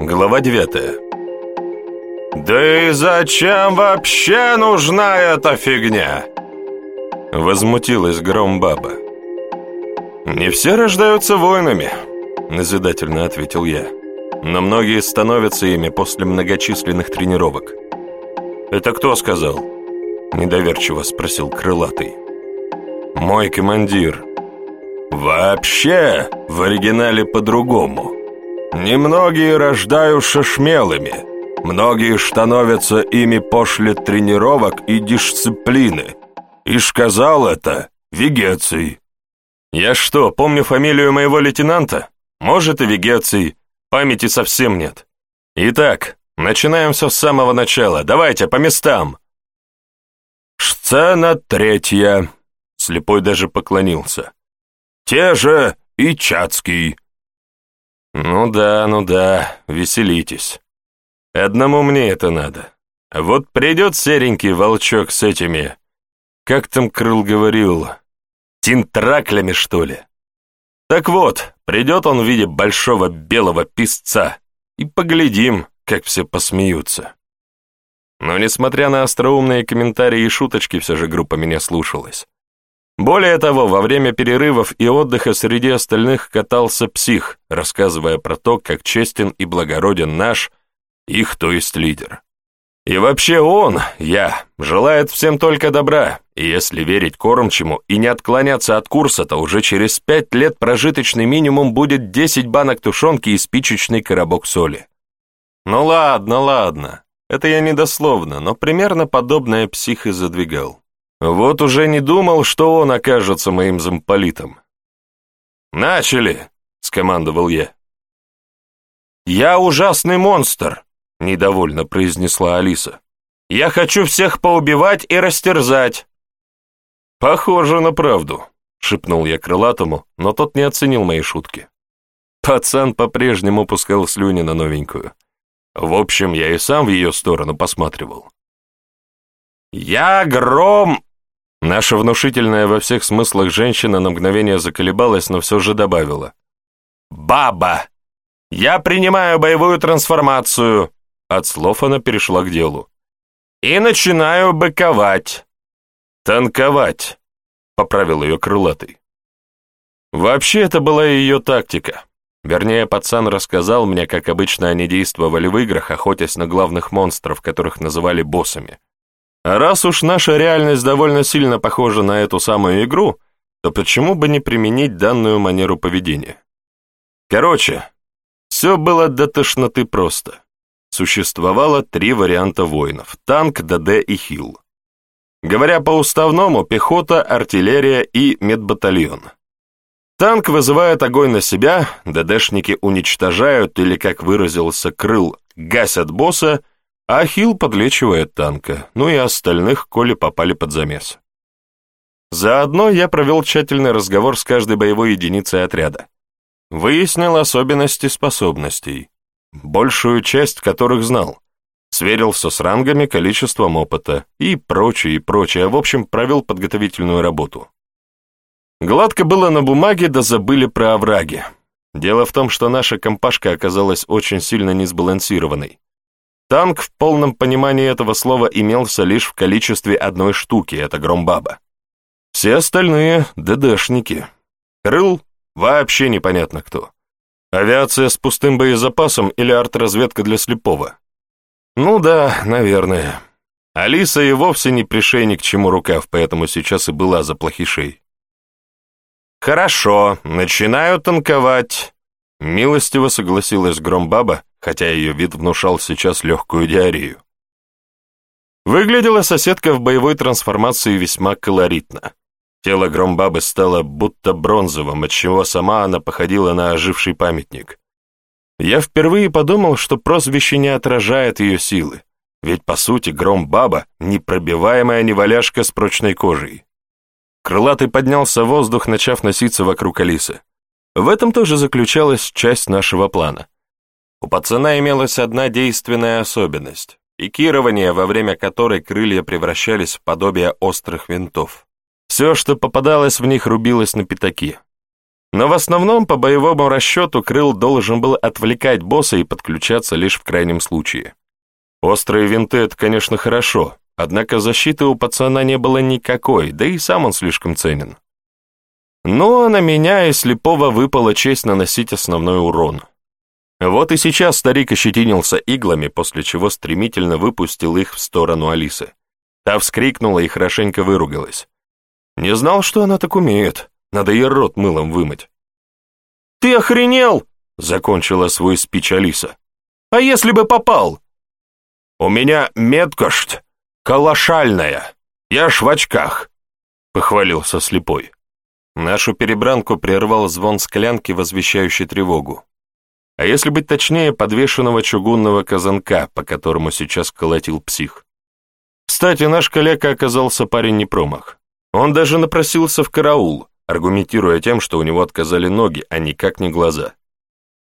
Глава 9 «Да и зачем вообще нужна эта фигня?» Возмутилась Громбаба. «Не все рождаются воинами», — назидательно ответил я. «Но многие становятся ими после многочисленных тренировок». «Это кто сказал?» — недоверчиво спросил Крылатый. «Мой командир». «Вообще, в оригинале по-другому. Немногие рождаются шмелыми, многие становятся ими после тренировок и дисциплины. И сказал это Вегеций». «Я что, помню фамилию моего лейтенанта? Может, и Вегеций. Памяти совсем нет. Итак, начинаем все с самого начала. Давайте, по местам». «Сцена третья», — слепой даже поклонился. «Те же и Чацкий». «Ну да, ну да, веселитесь. Одному мне это надо. Вот придет серенький волчок с этими, как там Крыл говорил, тинтраклями, что ли? Так вот, придет он в виде большого белого писца, и поглядим, как все посмеются». Но, несмотря на остроумные комментарии и шуточки, все же группа меня слушалась. Более того, во время перерывов и отдыха среди остальных катался псих, рассказывая про то, как честен и благороден наш, их, то есть лидер. И вообще он, я, желает всем только добра, и если верить кормчему и не отклоняться от курса, то уже через пять лет прожиточный минимум будет 10 банок тушенки и спичечный коробок соли. Ну ладно, ладно. Это я недословно, но примерно подобное псих и задвигал. Вот уже не думал, что он окажется моим замполитом. «Начали!» — скомандовал я. «Я ужасный монстр!» — недовольно произнесла Алиса. «Я хочу всех поубивать и растерзать!» «Похоже на правду», — шепнул я крылатому, но тот не оценил мои шутки. Пацан по-прежнему пускал слюни на новенькую. В общем, я и сам в ее сторону посматривал. «Я гром!» Наша внушительная во всех смыслах женщина на мгновение заколебалась, но все же добавила. «Баба! Я принимаю боевую трансформацию!» От слов она перешла к делу. «И начинаю быковать!» «Танковать!» — поправил ее крылатый. Вообще, это была ее тактика. Вернее, пацан рассказал мне, как обычно они действовали в играх, охотясь на главных монстров, которых называли боссами. Раз уж наша реальность довольно сильно похожа на эту самую игру, то почему бы не применить данную манеру поведения? Короче, все было до тошноты просто. Существовало три варианта воинов – танк, ДД и хил. Говоря по-уставному, пехота, артиллерия и медбатальон – Танк вызывает огонь на себя, ДДшники уничтожают или, как выразился Крыл, гасят босса, а подлечивает танка, ну и остальных, коли попали под замес. Заодно я провел тщательный разговор с каждой боевой единицей отряда. Выяснил особенности способностей, большую часть которых знал. Сверился с рангами, количеством опыта и прочее, и прочее. В общем, провел подготовительную работу. Гладко было на бумаге, да забыли про овраги. Дело в том, что наша компашка оказалась очень сильно несбалансированной. Танк в полном понимании этого слова имелся лишь в количестве одной штуки, это Громбаба. Все остальные — ДДшники. Крыл — вообще непонятно кто. Авиация с пустым боезапасом или артразведка для слепого? Ну да, наверное. Алиса и вовсе не пришей ни к чему рукав, поэтому сейчас и была за плохишей. «Хорошо, начинаю танковать», — милостиво согласилась Громбаба, хотя ее вид внушал сейчас легкую диарею. Выглядела соседка в боевой трансформации весьма колоритно. Тело Громбабы стало будто бронзовым, отчего сама она походила на оживший памятник. Я впервые подумал, что прозвище не отражает ее силы, ведь, по сути, Громбаба — непробиваемая неваляшка с прочной кожей. Крылатый поднялся в воздух, начав носиться вокруг Алисы. В этом тоже заключалась часть нашего плана. У пацана имелась одна действенная особенность — пикирование, во время которой крылья превращались в подобие острых винтов. Все, что попадалось в них, рубилось на пятаки. Но в основном по боевому расчету Крыл должен был отвлекать босса и подключаться лишь в крайнем случае. Острые винты — это, конечно, хорошо, однако защиты у пацана не было никакой, да и сам он слишком ценен. А на меня и слепого выпала честь наносить основной урон. Вот и сейчас старик ощетинился иглами, после чего стремительно выпустил их в сторону Алисы. Та вскрикнула и хорошенько выругалась. Не знал, что она так умеет. Надо ей рот мылом вымыть. «Ты охренел?» — закончила свой спич Алиса. «А если бы попал?» «У меня меткость колошальная. Я ж в очках», — похвалился слепой. Нашу перебранку прервал звон склянки, возвещающий тревогу. А если быть точнее, подвешенного чугунного казанка, по которому сейчас колотил псих. Кстати, наш коллега оказался парень не промах. Он даже напросился в караул, аргументируя тем, что у него отказали ноги, а никак не глаза.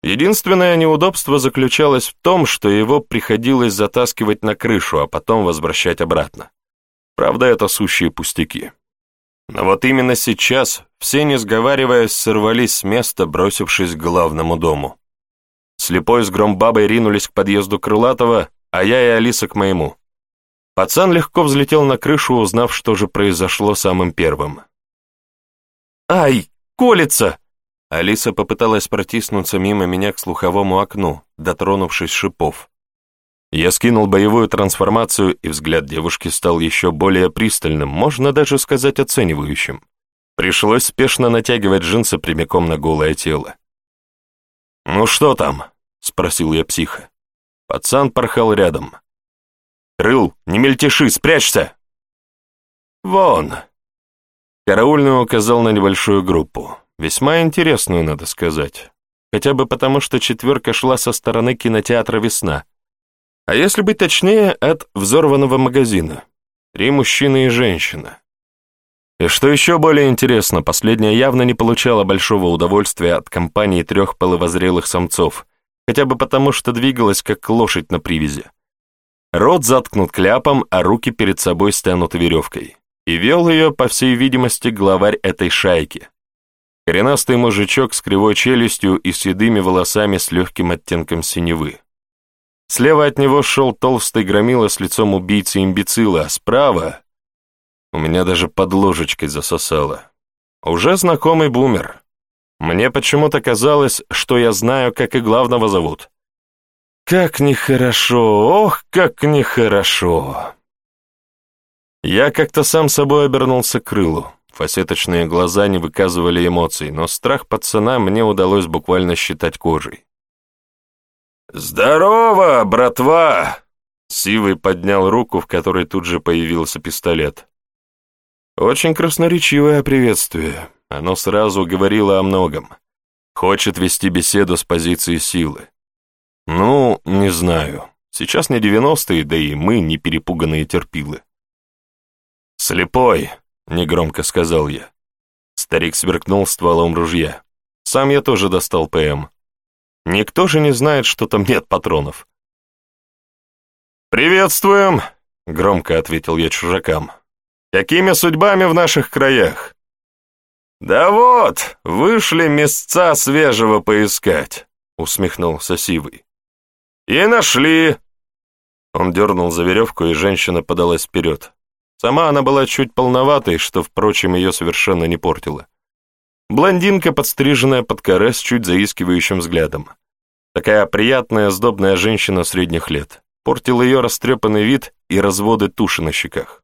Единственное неудобство заключалось в том, что его приходилось затаскивать на крышу, а потом возвращать обратно. Правда, это сущие пустяки. Но вот именно сейчас все, не сговариваясь, сорвались с места, бросившись к главному дому. Слепой с громбабой ринулись к подъезду Крылатова, а я и Алиса к моему. Пацан легко взлетел на крышу, узнав, что же произошло самым первым. «Ай, колется!» Алиса попыталась протиснуться мимо меня к слуховому окну, дотронувшись шипов. Я скинул боевую трансформацию, и взгляд девушки стал еще более пристальным, можно даже сказать оценивающим. Пришлось спешно натягивать джинсы прямиком на голое тело. «Ну что там?» — спросил я психа. Пацан порхал рядом. «Крыл, не мельтеши, спрячься!» «Вон!» Караульный указал на небольшую группу. Весьма интересную, надо сказать. Хотя бы потому, что четверка шла со стороны кинотеатра «Весна», а если быть точнее, от взорванного магазина. Три мужчины и женщина. И что еще более интересно, последняя явно не получала большого удовольствия от компании трех половозрелых самцов, хотя бы потому, что двигалась как лошадь на привязи. Рот заткнут кляпом, а руки перед собой стянуты веревкой. И вел ее, по всей видимости, главарь этой шайки. Коренастый мужичок с кривой челюстью и седыми волосами с легким оттенком синевы. Слева от него шел толстый громила с лицом убийцы-имбецила, а справа... У меня даже под ложечкой засосало. Уже знакомый бумер. Мне почему-то казалось, что я знаю, как и главного зовут. Как нехорошо, ох, как нехорошо. Я как-то сам собой обернулся к крылу. Фасеточные глаза не выказывали эмоций, но страх пацана мне удалось буквально считать кожей. «Здорово, братва!» Сивый поднял руку, в которой тут же появился пистолет. Очень красноречивое приветствие. Оно сразу говорило о многом. Хочет вести беседу с позиции силы. Ну, не знаю. Сейчас не девяностые, да и мы не перепуганные терпилы. «Слепой!» — негромко сказал я. Старик сверкнул стволом ружья. Сам я тоже достал ПМ. Никто же не знает, что там нет патронов. «Приветствуем!» — громко ответил я чужакам. «Какими судьбами в наших краях?» «Да вот, вышли места свежего поискать», — усмехнулся Сивый. «И нашли!» Он дернул за веревку, и женщина подалась вперед. Сама она была чуть полноватой, что, впрочем, ее совершенно не портило. Блондинка, подстриженная под коре с чуть заискивающим взглядом. Такая приятная, сдобная женщина средних лет. Портил ее растрепанный вид и разводы туши на щеках.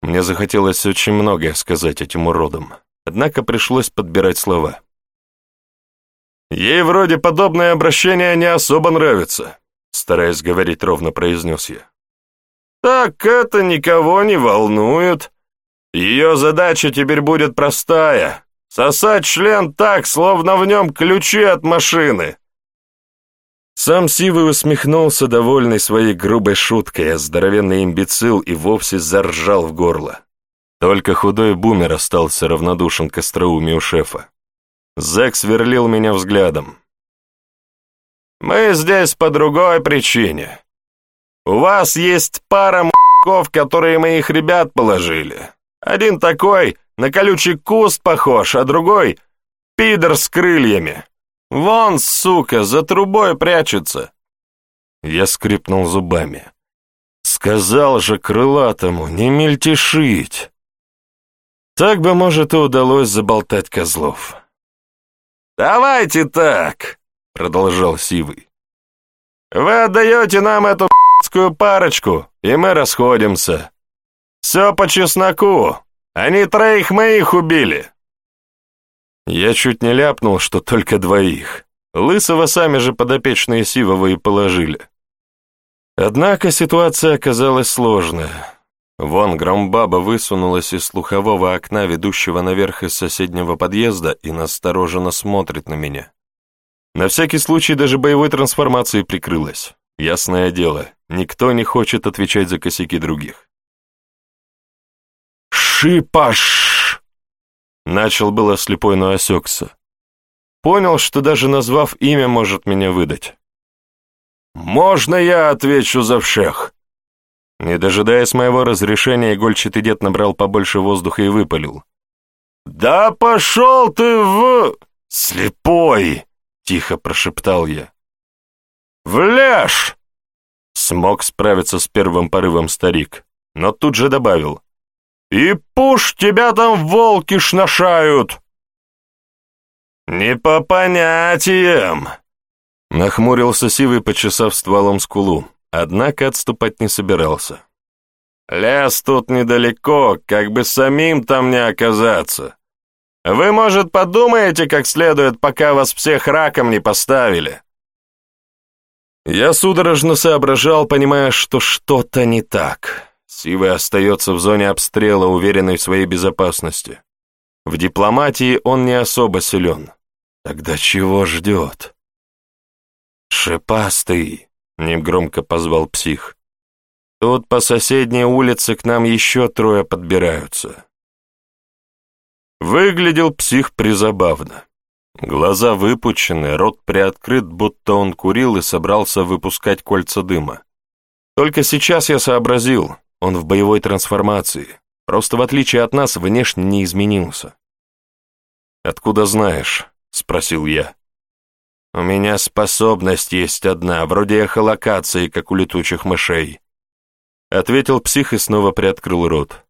Мне захотелось очень многое сказать этим уродам, однако пришлось подбирать слова. «Ей вроде подобное обращение не особо нравится», стараясь говорить ровно, произнес я. «Так это никого не волнует. Ее задача теперь будет простая Сосать член так, словно в нем ключи от машины. Сам Сивый усмехнулся, довольный своей грубой шуткой, а здоровенный имбецил и вовсе заржал в горло. Только худой бумер остался равнодушен к остроумию шефа. Зэк сверлил меня взглядом. «Мы здесь по другой причине. У вас есть пара м***ков, которые моих ребят положили. Один такой на колючий куст похож, а другой пидор с крыльями! Вон, сука, за трубой прячется!» Я скрипнул зубами. Сказал же крылатому не мельтешить. Так бы, может, и удалось заболтать козлов. «Давайте так!» — продолжал Сивый. «Вы отдаете нам эту ***скую парочку, и мы расходимся. Все по чесноку. Они троих моих убили». Я чуть не ляпнул, что только двоих. Лысого сами же подопечные Сивова и положили. Однако ситуация оказалась сложная. Вон Громбаба высунулась из слухового окна, ведущего наверх из соседнего подъезда, и настороженно смотрит на меня. На всякий случай даже боевой трансформацией прикрылась. Ясное дело, никто не хочет отвечать за косяки других. «Шипаш!» Начал было слепой, но осекся. Понял, что даже назвав имя, может меня выдать. «Можно я отвечу за всех?» Не дожидаясь моего разрешения, игольчатый дед набрал побольше воздуха и выпалил. «Да пошел ты в... слепой!» — тихо прошептал я. «Вляж!» Смог справиться с первым порывом старик, но тут же добавил. «И пуш тебя там волки шнашают!» «Не по понятиям!» Нахмурился Сивый, почесав стволом скулу, однако отступать не собирался. «Лес тут недалеко, как бы самим там не оказаться. Вы, может, подумаете как следует, пока вас всех раком не поставили?» Я судорожно соображал, понимая, что что-то не так. Сивый остается в зоне обстрела, уверенный в своей безопасности. В дипломатии он не особо силен. Тогда чего ждет? «Шипастый!» — негромко позвал псих. «Тут по соседней улице к нам еще трое подбираются». Выглядел псих призабавно. Глаза выпучены, рот приоткрыт, будто он курил и собрался выпускать кольца дыма. Только сейчас я сообразил, он в боевой трансформации, просто в отличие от нас внешне не изменился. «Откуда знаешь?» — спросил я. «У меня способность есть одна, вроде эхолокации, как у летучих мышей», — ответил псих и снова приоткрыл рот.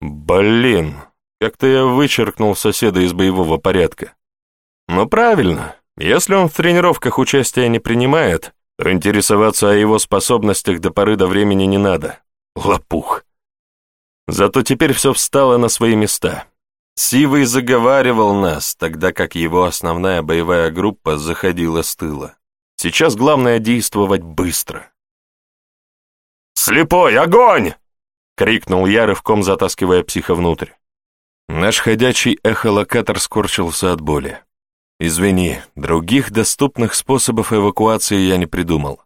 «Блин, как-то я вычеркнул соседа из боевого порядка». «Ну правильно, если он в тренировках участия не принимает, то интересоваться о его способностях до поры до времени не надо. Лопух». Зато теперь все встало на свои места. Сивый заговаривал нас, тогда как его основная боевая группа заходила с тыла. Сейчас главное действовать быстро. «Слепой, огонь!» — крикнул я, рывком затаскивая психа внутрь. Наш ходячий эхолокатор скорчился от боли. «Извини, других доступных способов эвакуации я не придумал.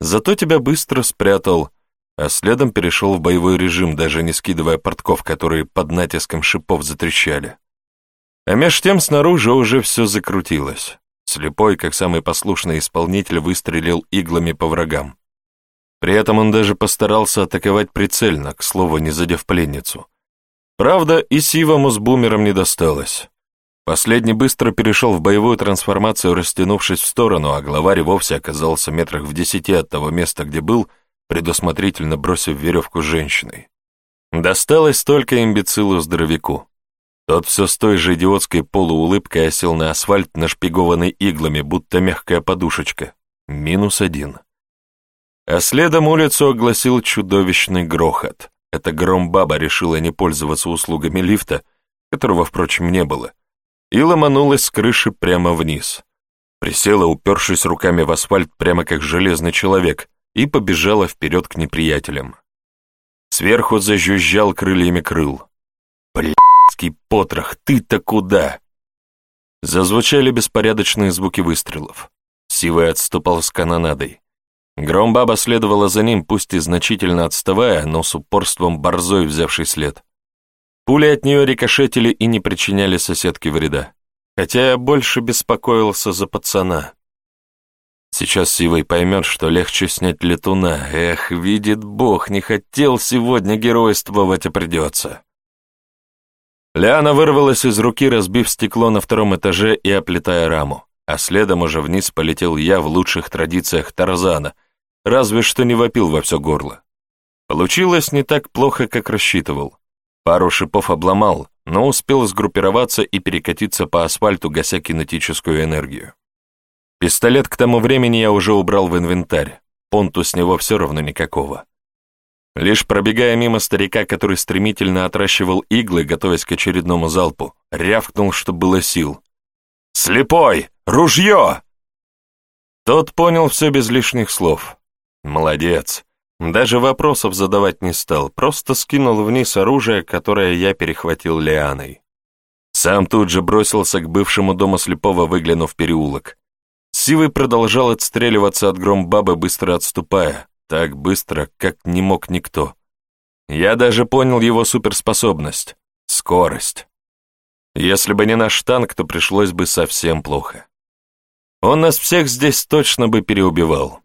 Зато тебя быстро спрятал, а следом перешел в боевой режим, даже не скидывая портков, которые под натиском шипов затрещали. А меж тем снаружи уже все закрутилось. Слепой, как самый послушный исполнитель, выстрелил иглами по врагам. При этом он даже постарался атаковать прицельно, к слову, не задев пленницу. Правда, и Сивому с бумером не досталось. Последний быстро перешел в боевую трансформацию, растянувшись в сторону, а главарь вовсе оказался метрах в десяти от того места, где был, предусмотрительно бросив веревку женщиной. Досталось только имбецилу-здоровяку. Тот все с той же идиотской полуулыбкой осел на асфальт, нашпигованный иглами, будто мягкая подушечка. Минус один. А следом улицу огласил чудовищный грохот. Эта громбаба решила не пользоваться услугами лифта, которого, впрочем, не было, и ломанулась с крыши прямо вниз. Присела, упершись руками в асфальт, прямо как железный человек, и побежала вперед к неприятелям. Сверху зажужжал крыльями крыл. «Блядский потрох, ты-то куда?» Зазвучали беспорядочные звуки выстрелов. Сивый отступал с канонадой. Громбаба следовала за ним, пусть и значительно отставая, но с упорством борзой взявший след. Пули от нее рикошетили и не причиняли соседке вреда. Хотя я больше беспокоился за пацана. Сейчас Сивый поймет, что легче снять летуна. Эх, видит Бог, не хотел сегодня геройствовать, а придется. Лиана вырвалась из руки, разбив стекло на втором этаже и оплетая раму, а следом уже вниз полетел я в лучших традициях Тарзана, разве что не вопил во все горло. Получилось не так плохо, как рассчитывал. Пару шипов обломал, но успел сгруппироваться и перекатиться по асфальту, гася кинетическую энергию. Пистолет к тому времени я уже убрал в инвентарь, понту с него все равно никакого. Лишь пробегая мимо старика, который стремительно отращивал иглы, готовясь к очередному залпу, рявкнул, что было сил. «Слепой! Ружье!» Тот понял все без лишних слов. Молодец. Даже вопросов задавать не стал, просто скинул вниз оружие, которое я перехватил лианой. Сам тут же бросился к бывшему дому слепого, выглянув переулок. Сивый продолжал отстреливаться от громбабы, быстро отступая, так быстро, как не мог никто. Я даже понял его суперспособность — скорость. Если бы не наш танк, то пришлось бы совсем плохо. Он нас всех здесь точно бы переубивал.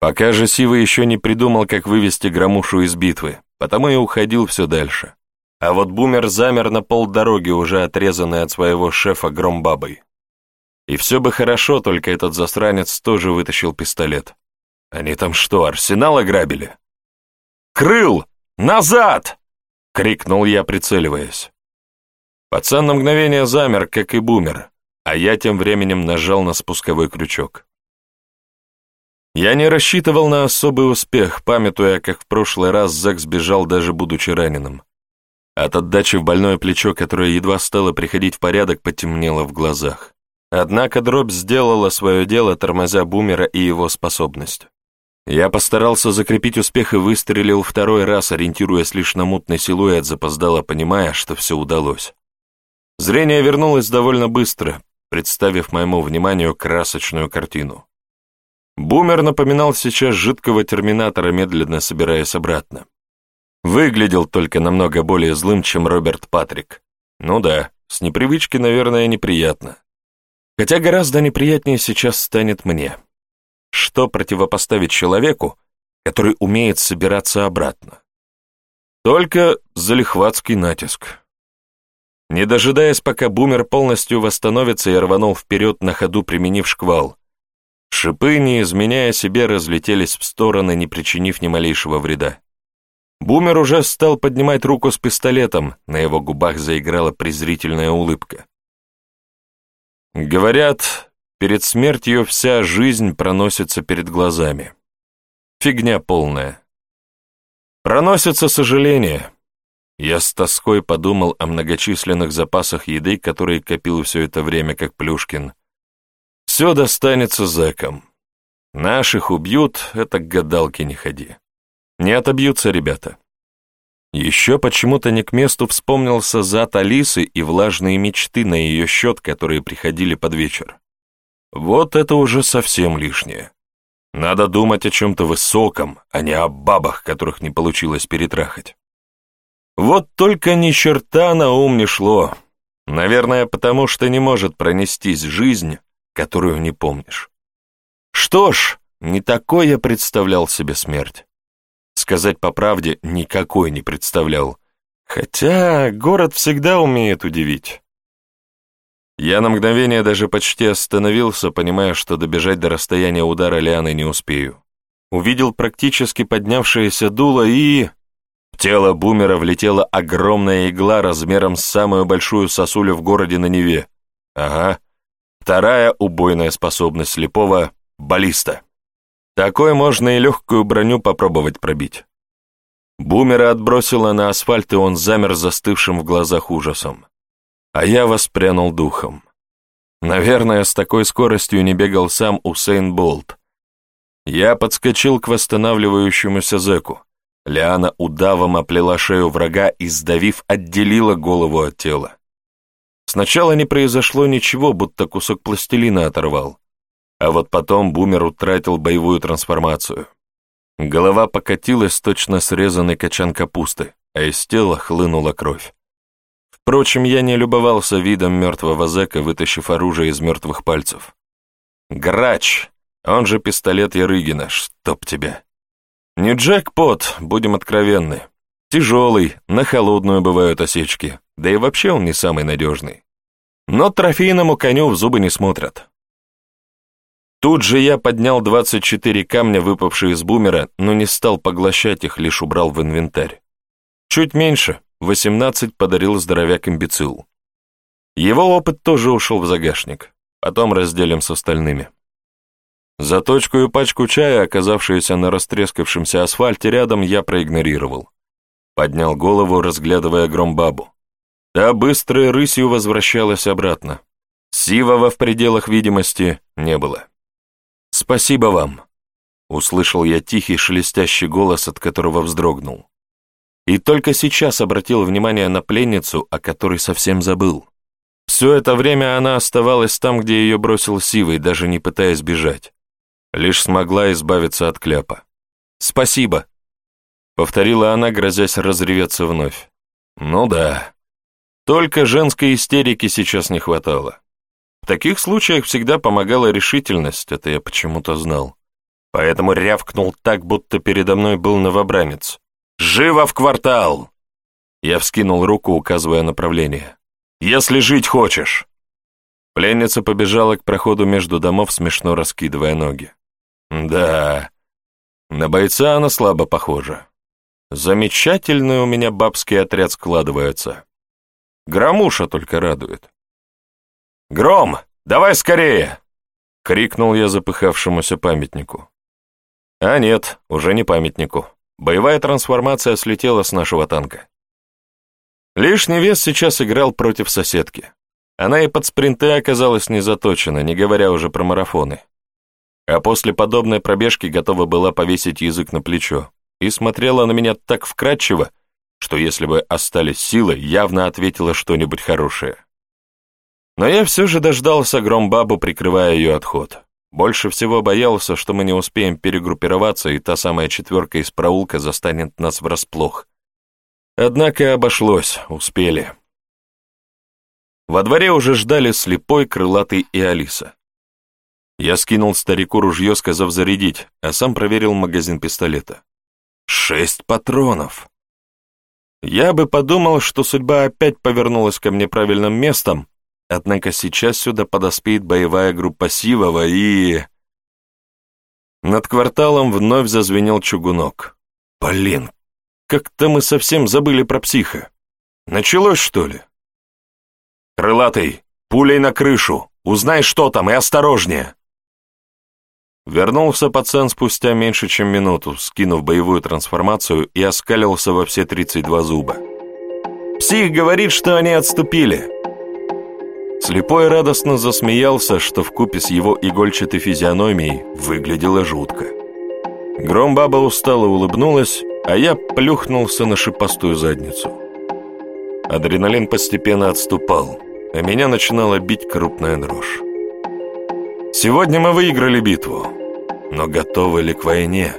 Пока же Сива еще не придумал, как вывести Громушу из битвы, потому и уходил все дальше. А вот Бумер замер на полдороги, уже отрезанный от своего шефа Громбабой. И все бы хорошо, только этот засранец тоже вытащил пистолет. Они там что, арсенал ограбили? «Крыл! Назад!» — крикнул я, прицеливаясь. Пацан на мгновение замер, как и бумер, а я тем временем нажал на спусковой крючок. Я не рассчитывал на особый успех, памятуя, как в прошлый раз Зак сбежал, даже будучи раненым. От отдачи в больное плечо, которое едва стало приходить в порядок, потемнело в глазах. Однако дробь сделала свое дело, тормозя бумера и его способность. Я постарался закрепить успех и выстрелил второй раз, ориентируясь лишь на мутный силуэт, запоздало понимая, что все удалось. Зрение вернулось довольно быстро, представив моему вниманию красочную картину. Бумер напоминал сейчас жидкого терминатора, медленно собираясь обратно. Выглядел только намного более злым, чем Роберт Патрик. Ну да, с непривычки, наверное, неприятно. Хотя гораздо неприятнее сейчас станет мне. Что противопоставить человеку, который умеет собираться обратно? Только залихватский натиск. Не дожидаясь, пока бумер полностью восстановится, я рванул вперед на ходу, применив шквал. Шипы, не изменяя себе, разлетелись в стороны, не причинив ни малейшего вреда. Бумер уже стал поднимать руку с пистолетом, на его губах заиграла презрительная улыбка. Говорят, Перед смертью вся жизнь проносится перед глазами. Фигня полная. Проносится сожаление. Я с тоской подумал о многочисленных запасах еды, которые копил все это время, как Плюшкин. Все достанется зэкам. Наших убьют, это к гадалке не ходи. Не отобьются ребята. Еще почему-то не к месту вспомнился зад Алисы и влажные мечты на ее счет, которые приходили под вечер. Вот это уже совсем лишнее. Надо думать о чем-то высоком, а не о бабах, которых не получилось перетрахать. Вот только ни черта на ум не шло. Наверное, потому что не может пронестись жизнь, которую не помнишь. Что ж, не такой я представлял себе смерть. Сказать по правде, никакой не представлял. Хотя город всегда умеет удивить. Я на мгновение даже почти остановился, понимая, что добежать до расстояния удара Лианы не успею. Увидел практически поднявшееся дуло и... В тело бумера влетела огромная игла размером с самую большую сосулю в городе на Неве. Ага. Вторая убойная способность слепого — баллиста. Такой можно и легкую броню попробовать пробить. Бумера отбросило на асфальт, и он замер застывшим в глазах ужасом а я воспрянул духом. Наверное, с такой скоростью не бегал сам Усейн Болт. Я подскочил к восстанавливающемуся зэку. Лиана удавом оплела шею врага и, сдавив, отделила голову от тела. Сначала не произошло ничего, будто кусок пластилина оторвал. А вот потом бумер утратил боевую трансформацию. Голова покатилась, точно срезанный качан капусты, а из тела хлынула кровь. Впрочем, я не любовался видом мертвого зэка, вытащив оружие из мертвых пальцев. Грач, он же пистолет Ярыгина, чтоб тебя. Не джекпот, будем откровенны. Тяжелый, на холодную бывают осечки. да и вообще он не самый надежный. Но трофейному коню в зубы не смотрят. Тут же я поднял 24 камня, выпавшие из бумера, но не стал поглощать их, лишь убрал в инвентарь. Чуть меньше, 18 подарил здоровяк-имбецил. Его опыт тоже ушел в загашник, потом разделим с остальными. Заточку и пачку чая, оказавшуюся на растрескавшемся асфальте рядом, я проигнорировал. Поднял голову, разглядывая громбабу. Та быстрой рысью возвращалась обратно. Сивова в пределах видимости не было. «Спасибо вам», — услышал я тихий шелестящий голос, от которого вздрогнул. И только сейчас обратил внимание на пленницу, о которой совсем забыл. Все это время она оставалась там, где ее бросил Сивый, даже не пытаясь бежать. Лишь смогла избавиться от кляпа. «Спасибо», — повторила она, грозясь разреветься вновь. «Ну да, только женской истерики сейчас не хватало. В таких случаях всегда помогала решительность, это я почему-то знал. Поэтому рявкнул так, будто передо мной был новобранец. «Живо в квартал!» Я вскинул руку, указывая направление. «Если жить хочешь!» Пленница побежала к проходу между домов, смешно раскидывая ноги. «Да, на бойца она слабо похожа. Замечательный у меня бабский отряд складывается. Громуша только радует. «Гром, давай скорее!» — крикнул я запыхавшемуся памятнику. А нет, уже не памятнику. Боевая трансформация слетела с нашего танка. Лишний вес сейчас играл против соседки. Она и под спринты оказалась не заточена, не говоря уже про марафоны. А после подобной пробежки готова была повесить язык на плечо и смотрела на меня так вкрадчиво, что если бы остались силы, явно ответила что-нибудь хорошее. Но я все же дождался громбабу, прикрывая ее отход. Больше всего боялся, что мы не успеем перегруппироваться, и та самая четверка из проулка застанет нас врасплох. Однако обошлось, успели. Во дворе уже ждали слепой, крылатый и Алиса. Я скинул старику ружье, сказав зарядить, а сам проверил магазин пистолета. Шесть патронов! Я бы подумал, что судьба опять повернулась ко мне правильным местом, Однако сейчас сюда подоспеет боевая группа Сивова и... Над кварталом вновь зазвенел чугунок. Блин, как-то мы совсем забыли про психа. Началось, что ли? Крылатый, пулей на крышу, узнай, что там, и осторожнее. Вернулся пацан спустя меньше, чем минуту, скинув боевую трансформацию и оскалился во все 32 зуба. Псих говорит, что они отступили. Слепой радостно засмеялся, что в купе с его игольчатой физиономией выглядело жутко. Громбаба устало улыбнулась, а я плюхнулся на шипастую задницу. Адреналин постепенно отступал, а меня начинала бить крупная дрожь. Сегодня мы выиграли битву, но готовы ли к войне?